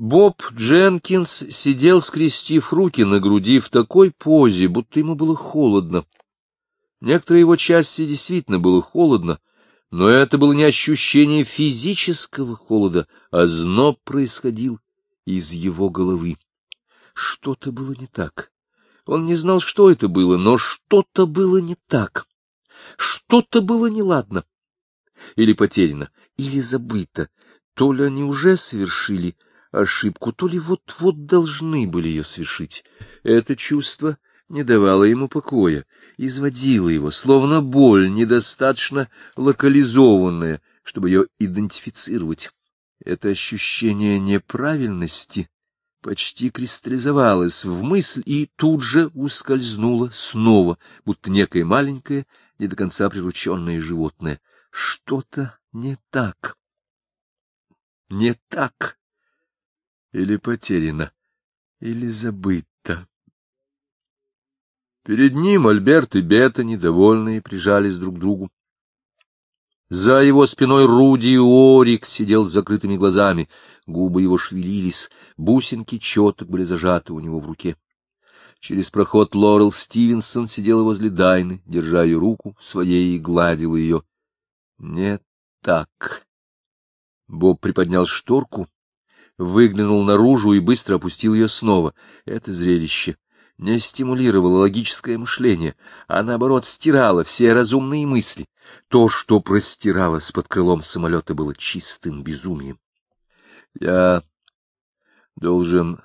Боб Дженкинс сидел, скрестив руки на груди в такой позе, будто ему было холодно. Некоторые его части действительно было холодно, но это было не ощущение физического холода, а зноб происходил из его головы. Что-то было не так. Он не знал, что это было, но что-то было не так. Что-то было неладно. Или потеряно, или забыто. То ли они уже совершили ошибку, то ли вот-вот должны были ее совершить. Это чувство не давало ему покоя, изводило его, словно боль, недостаточно локализованная, чтобы ее идентифицировать. Это ощущение неправильности почти кристаллизовалось в мысль и тут же ускользнуло снова, будто некое маленькое, не до конца прирученное животное. Что-то не так. Не так. Или потеряно, или забыто. Перед ним Альберт и Бета, недовольные, прижались друг к другу. За его спиной Руди Орик сидел с закрытыми глазами, губы его шевелились, бусинки четок были зажаты у него в руке. Через проход Лорел Стивенсон сидела возле Дайны, держа ее руку своей и гладила ее. Не так. Боб приподнял шторку, выглянул наружу и быстро опустил ее снова. Это зрелище не стимулировало логическое мышление, а наоборот стирало все разумные мысли. То, что простиралось под крылом самолета, было чистым безумием. Я должен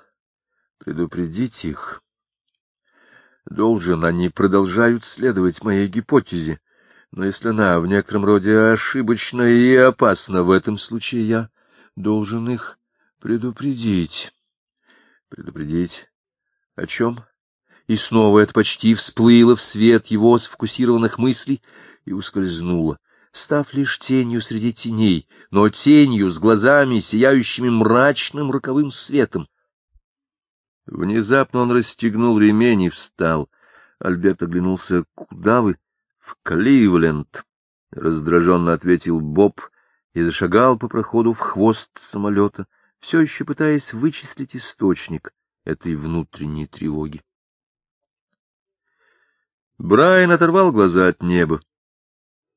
предупредить их. Должен, они продолжают следовать моей гипотезе. Но если она в некотором роде ошибочна и опасна, в этом случае я должен их предупредить. Предупредить? О чем? И снова это почти всплыло в свет его сфокусированных мыслей и ускользнуло, став лишь тенью среди теней, но тенью с глазами, сияющими мрачным роковым светом. Внезапно он расстегнул ремень и встал. Альберт оглянулся. — Куда вы? — В Кливленд, — раздраженно ответил Боб и зашагал по проходу в хвост самолета, все еще пытаясь вычислить источник этой внутренней тревоги. Брайан оторвал глаза от неба,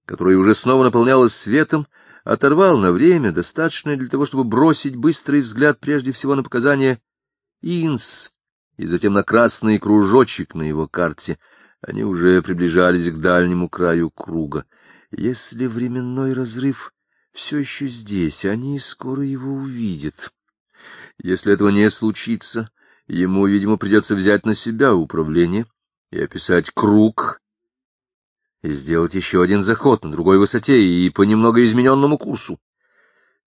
которое уже снова наполнялось светом, оторвал на время, достаточное для того, чтобы бросить быстрый взгляд прежде всего на показания Инс и затем на красный кружочек на его карте. Они уже приближались к дальнему краю круга. Если временной разрыв все еще здесь, они скоро его увидят. Если этого не случится, ему, видимо, придется взять на себя управление — и описать круг, и сделать еще один заход на другой высоте и по немного измененному курсу.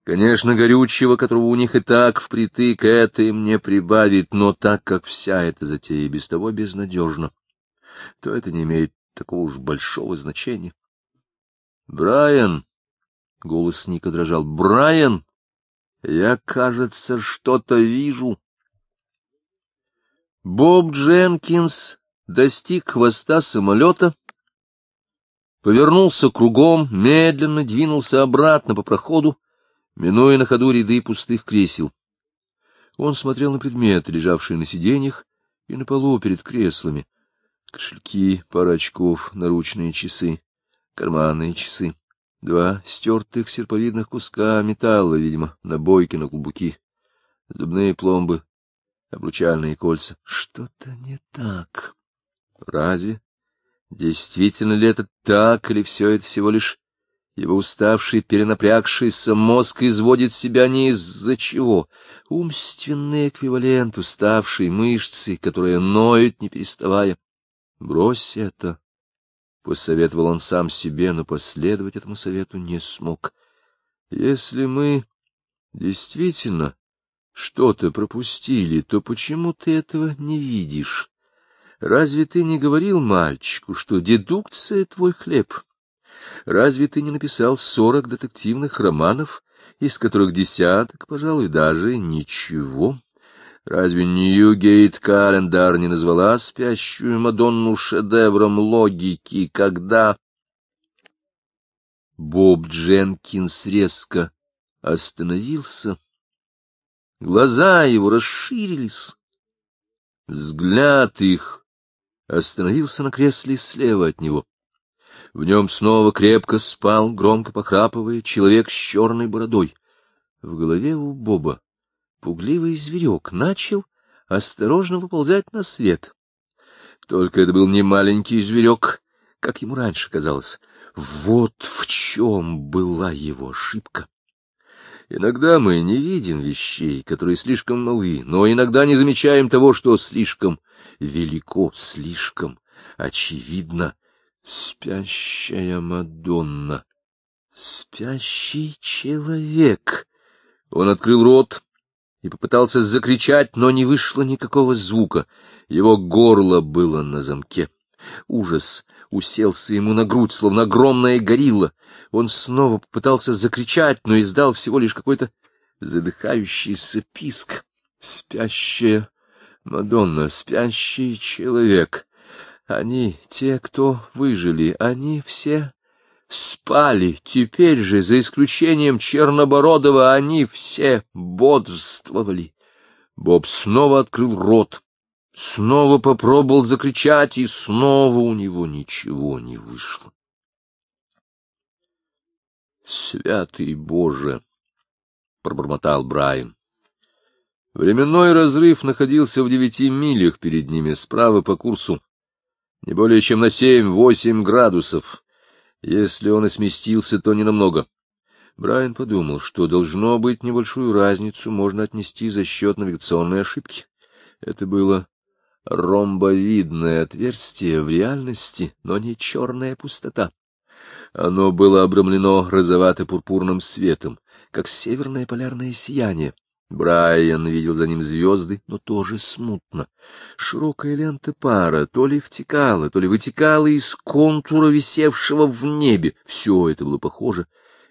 Конечно, горючего, которого у них и так впритык, это им не прибавит, но так как вся эта затея без того безнадежна, то это не имеет такого уж большого значения. Брайан, — голос Ника дрожал, — Брайан, я, кажется, что-то вижу. Боб Дженкинс достиг хвоста самолета, повернулся кругом, медленно двинулся обратно по проходу, минуя на ходу ряды пустых кресел. Он смотрел на предметы, лежавшие на сиденьях и на полу перед креслами. Кошельки, пара очков, наручные часы, карманные часы, два стертых серповидных куска металла, видимо, набойки на клубуки, зубные пломбы, обручальные кольца. Что-то не так. Разве? Действительно ли это так, или все это всего лишь его уставший, перенапрягшийся мозг изводит себя не из-за чего? Умственный эквивалент уставшей мышцы, которая ноет, не переставая. Брось это, — посоветовал он сам себе, но последовать этому совету не смог. Если мы действительно что-то пропустили, то почему ты этого не видишь? Разве ты не говорил мальчику, что дедукция — твой хлеб? Разве ты не написал сорок детективных романов, из которых десяток, пожалуй, даже ничего? Разве Ньюгейт Календар не назвала спящую Мадонну шедевром логики, когда... Боб Дженкинс резко остановился, Глаза его расширились. Взгляд их остановился на кресле слева от него. В нем снова крепко спал, громко похрапывая, человек с черной бородой. В голове у Боба пугливый зверек начал осторожно выползать на свет. Только это был не маленький зверек, как ему раньше казалось. Вот в чем была его ошибка. Иногда мы не видим вещей, которые слишком малы, но иногда не замечаем того, что слишком велико, слишком очевидно. Спящая Мадонна. Спящий человек. Он открыл рот и попытался закричать, но не вышло никакого звука. Его горло было на замке. Ужас уселся ему на грудь, словно огромная горилла. Он снова попытался закричать, но издал всего лишь какой-то задыхающийся писк. Спящая Мадонна, спящий человек. Они, те, кто выжили, они все спали. Теперь же, за исключением Чернобородова, они все бодрствовали. Боб снова открыл рот, снова попробовал закричать, и снова у него ничего не вышло. «Святый Боже!» — пробормотал Брайан. Временной разрыв находился в девяти милях перед ними, справа по курсу, не более чем на семь-восемь градусов. Если он и сместился, то ненамного. Брайан подумал, что должно быть небольшую разницу можно отнести за счет навигационной ошибки. Это было ромбовидное отверстие в реальности, но не черная пустота. Оно было обрамлено розовато-пурпурным светом, как северное полярное сияние. Брайан видел за ним звезды, но тоже смутно. Широкая лента пара то ли втекала, то ли вытекала из контура, висевшего в небе. Все это было похоже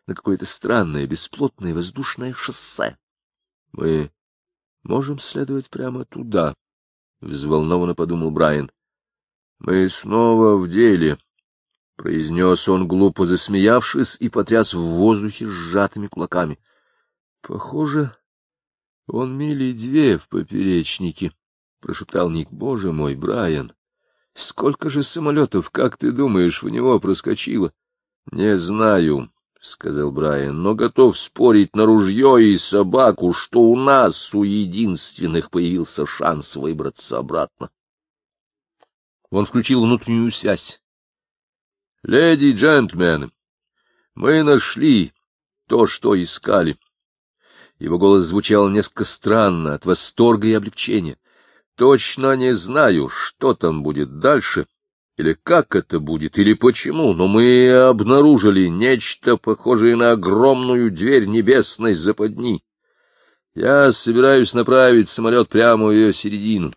на какое-то странное, бесплотное воздушное шоссе. — Мы можем следовать прямо туда, — взволнованно подумал Брайан. — Мы снова в деле, — произнес он, глупо засмеявшись, и потряс в воздухе сжатыми кулаками. — Похоже он мили две в поперечнике, — прошептал Ник. — Боже мой, Брайан, сколько же самолетов, как ты думаешь, в него проскочило? — Не знаю, — сказал Брайан, — но готов спорить на ружье и собаку, что у нас, у единственных, появился шанс выбраться обратно. Он включил внутреннюю связь. — Леди и джентльмены, мы нашли то, что искали. — его голос звучал несколько странно, от восторга и облегчения. Точно не знаю, что там будет дальше, или как это будет, или почему, но мы обнаружили нечто похожее на огромную дверь небесной западни. Я собираюсь направить самолет прямо в ее середину.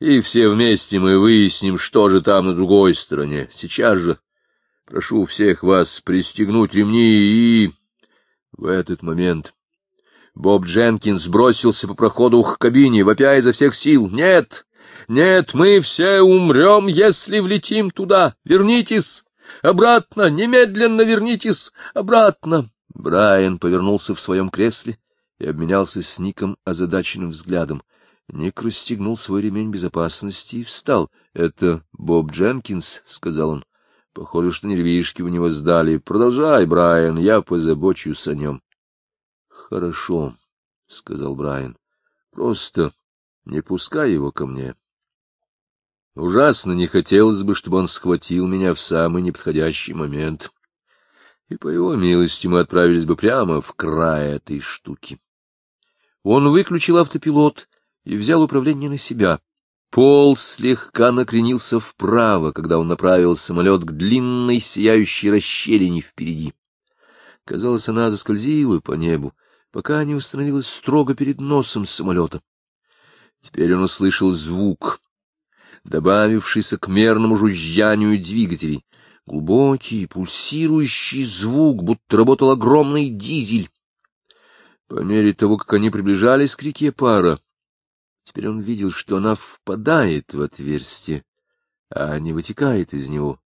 И все вместе мы выясним, что же там на другой стороне. Сейчас же прошу всех вас пристегнуть ремни и... В этот момент Боб Дженкинс бросился по проходу к кабине, вопя изо всех сил. «Нет! Нет, мы все умрем, если влетим туда! Вернитесь! Обратно! Немедленно вернитесь! Обратно!» Брайан повернулся в своем кресле и обменялся с Ником озадаченным взглядом. Ник расстегнул свой ремень безопасности и встал. — Это Боб Дженкинс, — сказал он. — Похоже, что нервишки у него сдали. Продолжай, Брайан, я позабочусь о нем. Хорошо, — сказал Брайан. — Просто не пускай его ко мне. Ужасно не хотелось бы, чтобы он схватил меня в самый неподходящий момент. И по его милости мы отправились бы прямо в край этой штуки. Он выключил автопилот и взял управление на себя. Пол слегка накренился вправо, когда он направил самолет к длинной сияющей расщелине впереди. Казалось, она заскользила по небу, пока не установилась строго перед носом самолета. Теперь он услышал звук, добавившийся к мерному жужжанию двигателей, глубокий, пульсирующий звук, будто работал огромный дизель. По мере того, как они приближались к реке пара, теперь он видел, что она впадает в отверстие, а не вытекает из него.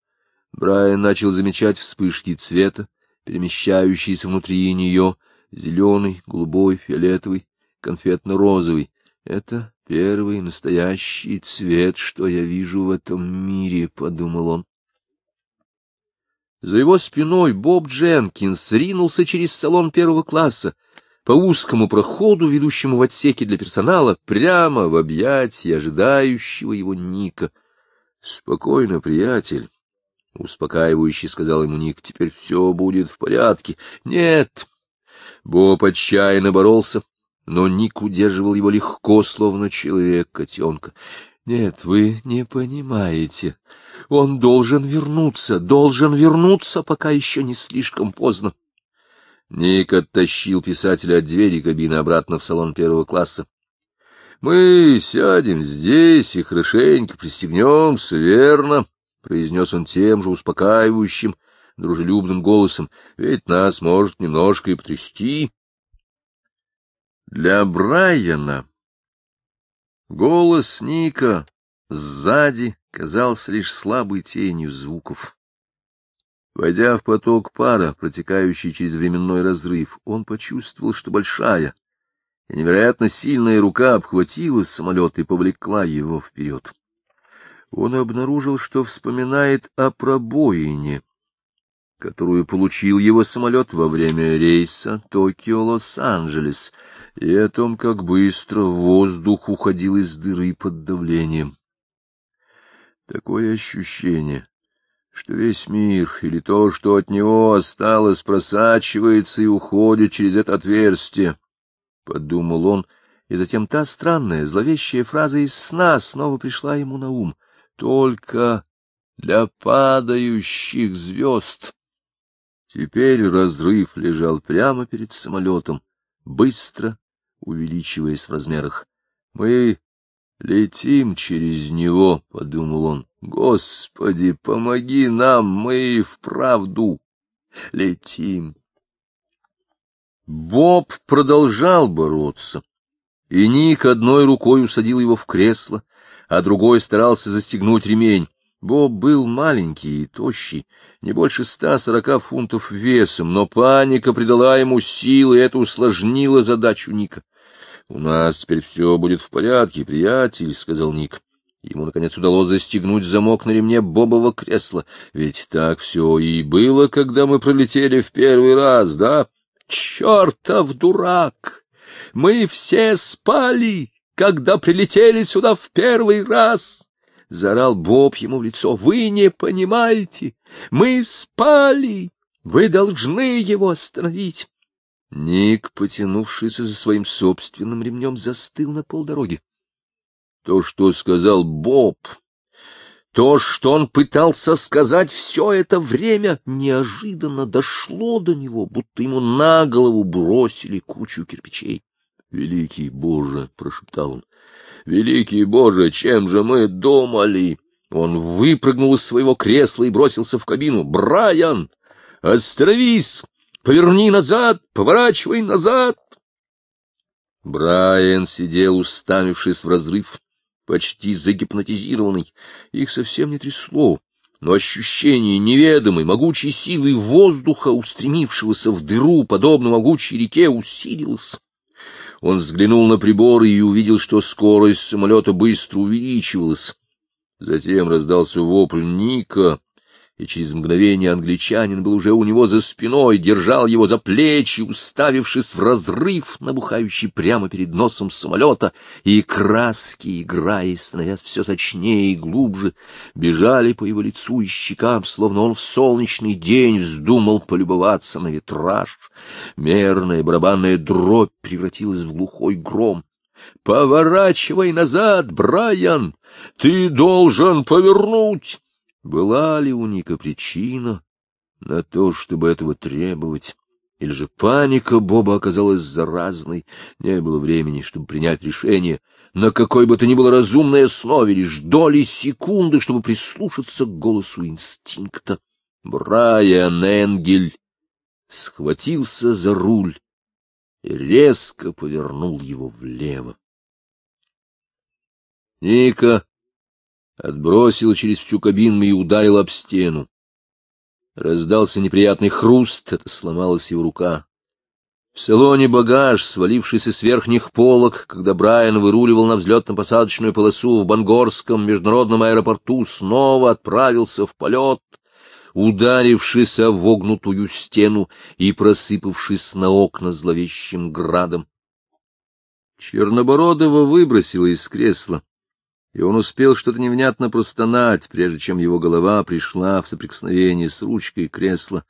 Брайан начал замечать вспышки цвета, перемещающиеся внутри нее, зеленый, голубой, фиолетовый, конфетно-розовый. Это первый настоящий цвет, что я вижу в этом мире, — подумал он. За его спиной Боб Дженкинс ринулся через салон первого класса по узкому проходу, ведущему в отсеке для персонала, прямо в объятия ожидающего его Ника. — Спокойно, приятель, — успокаивающе сказал ему Ник, — теперь все будет в порядке. — Нет. Боб отчаянно боролся, но Ник удерживал его легко, словно человек-котенка. — Нет, вы не понимаете. Он должен вернуться, должен вернуться, пока еще не слишком поздно. Ник оттащил писателя от двери кабины обратно в салон первого класса. — Мы сядем здесь и хорошенько пристегнемся, верно? — произнес он тем же успокаивающим, дружелюбным голосом. — Ведь нас может немножко и потрясти. Для Брайана голос Ника сзади казался лишь слабой тенью звуков. Войдя в поток пара, протекающий через временной разрыв, он почувствовал, что большая и невероятно сильная рука обхватила самолет и повлекла его вперед. Он обнаружил, что вспоминает о пробоине, которую получил его самолет во время рейса Токио-Лос-Анджелес, и о том, как быстро воздух уходил из дыры под давлением. Такое ощущение, что весь мир или то, что от него осталось, просачивается и уходит через это отверстие, — подумал он, и затем та странная, зловещая фраза из сна снова пришла ему на ум. Только для падающих звезд. Теперь разрыв лежал прямо перед самолетом, быстро увеличиваясь в размерах. Мы Летим через него, — подумал он. Господи, помоги нам, мы вправду летим. Боб продолжал бороться, и Ник одной рукой усадил его в кресло, а другой старался застегнуть ремень. Боб был маленький и тощий, не больше ста сорока фунтов весом, но паника придала ему силы, и это усложнило задачу Ника. — У нас теперь все будет в порядке, приятель, — сказал Ник. Ему, наконец, удалось застегнуть замок на ремне бобового кресла. Ведь так все и было, когда мы пролетели в первый раз, да? Чертов дурак! Мы все спали, когда прилетели сюда в первый раз! — заорал Боб ему в лицо. — Вы не понимаете! Мы спали! Вы должны его остановить! Ник, потянувшийся за своим собственным ремнем, застыл на полдороги. То, что сказал Боб, то, что он пытался сказать все это время, неожиданно дошло до него, будто ему на голову бросили кучу кирпичей. — Великий Боже! — прошептал он. — Великий Боже, чем же мы думали? Он выпрыгнул из своего кресла и бросился в кабину. — Брайан! Остановись! Поверни назад, поворачивай назад. Брайан сидел, уставившись в разрыв, почти загипнотизированный. Их совсем не трясло, но ощущение неведомой, могучей силы воздуха, устремившегося в дыру, подобно могучей реке, усилилось. Он взглянул на приборы и увидел, что скорость самолета быстро увеличивалась. Затем раздался вопль Ника, и через мгновение англичанин был уже у него за спиной, держал его за плечи, уставившись в разрыв, набухающий прямо перед носом самолета, и краски, играя и становясь все сочнее и глубже, бежали по его лицу и щекам, словно он в солнечный день вздумал полюбоваться на витраж. Мерная барабанная дробь превратилась в глухой гром. «Поворачивай назад, Брайан! Ты должен повернуть!» Была ли у Ника причина на то, чтобы этого требовать? Или же паника Боба оказалась заразной? Не было времени, чтобы принять решение, на какой бы то ни было разумной основе, лишь доли секунды, чтобы прислушаться к голосу инстинкта. Брайан Энгель схватился за руль и резко повернул его влево. Ника отбросил через всю кабину и ударил об стену. Раздался неприятный хруст, это сломалась его рука. В салоне багаж, свалившийся с верхних полок, когда Брайан выруливал на взлетно-посадочную полосу в Бангорском международном аэропорту, снова отправился в полет, ударившись о вогнутую стену и просыпавшись на окна зловещим градом. Чернобородова выбросила из кресла, и он успел что-то невнятно простонать, прежде чем его голова пришла в соприкосновение с ручкой кресла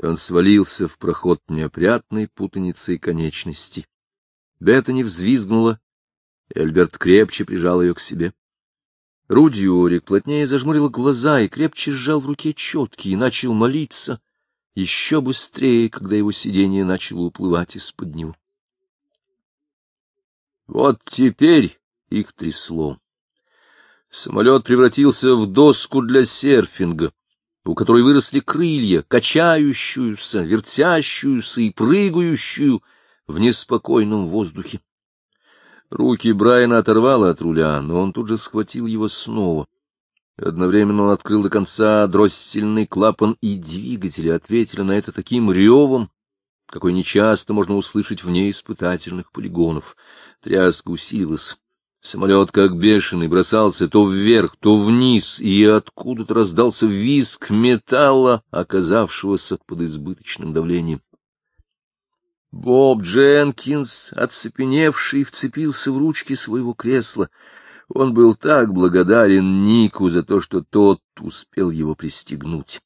и он свалился в проход неопрятной путаницей конечностей. Беттани взвизгнула, и Альберт крепче прижал ее к себе. Рудиорик плотнее зажмурил глаза и крепче сжал в руке четки и начал молиться еще быстрее, когда его сиденье начало уплывать из-под него. Вот теперь их трясло. Самолет превратился в доску для серфинга у которой выросли крылья, качающуюся, вертящуюся и прыгающую в неспокойном воздухе. Руки Брайана оторвало от руля, но он тут же схватил его снова. Одновременно он открыл до конца дроссельный клапан, и двигатели ответили на это таким ревом, какой нечасто можно услышать вне испытательных полигонов. Тряска усилилась. Самолет, как бешеный, бросался то вверх, то вниз, и откуда-то раздался визг металла, оказавшегося под избыточным давлением. Боб Дженкинс, оцепеневший, вцепился в ручки своего кресла. Он был так благодарен Нику за то, что тот успел его пристегнуть.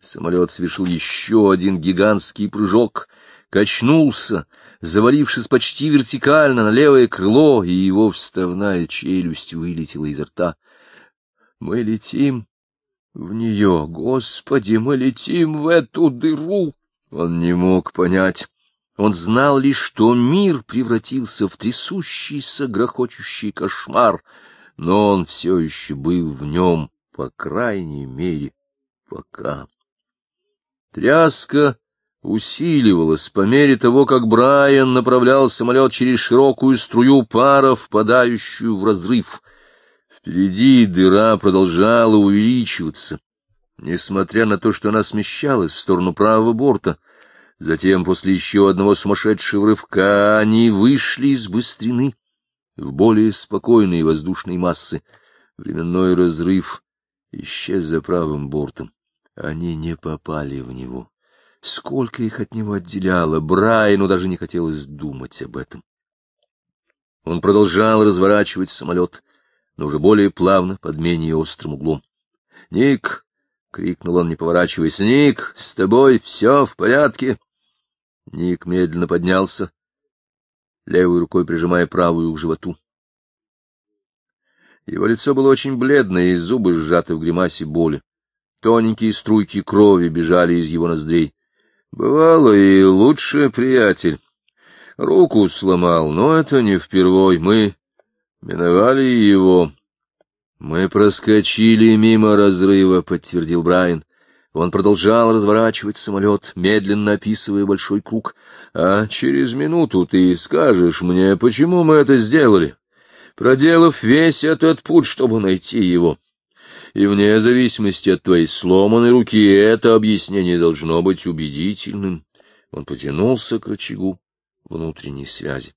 Самолет совершил еще один гигантский прыжок, качнулся, завалившись почти вертикально на левое крыло, и его вставная челюсть вылетела изо рта. Мы летим в нее, Господи, мы летим в эту дыру! Он не мог понять. Он знал лишь, что мир превратился в трясущийся, грохочущий кошмар, но он все еще был в нем, по крайней мере, пока. Тряска усиливалась по мере того, как Брайан направлял самолет через широкую струю пара, впадающую в разрыв. Впереди дыра продолжала увеличиваться, несмотря на то, что она смещалась в сторону правого борта. Затем, после еще одного сумасшедшего рывка, они вышли из быстрины в более спокойные воздушные массы. Временной разрыв исчез за правым бортом. Они не попали в него. Сколько их от него отделяло, Брайану даже не хотелось думать об этом. Он продолжал разворачивать самолет, но уже более плавно, под менее острым углом. — Ник! — крикнул он, не поворачиваясь. — Ник, с тобой все в порядке? Ник медленно поднялся, левой рукой прижимая правую к животу. Его лицо было очень бледное, и зубы сжаты в гримасе боли. Тоненькие струйки крови бежали из его ноздрей. Бывало и лучше, приятель. Руку сломал, но это не впервой. Мы миновали его. Мы проскочили мимо разрыва, подтвердил Брайан. Он продолжал разворачивать самолет, медленно описывая большой круг. А через минуту ты скажешь мне, почему мы это сделали, проделав весь этот путь, чтобы найти его и вне зависимости от твоей сломанной руки это объяснение должно быть убедительным. Он потянулся к рычагу внутренней связи.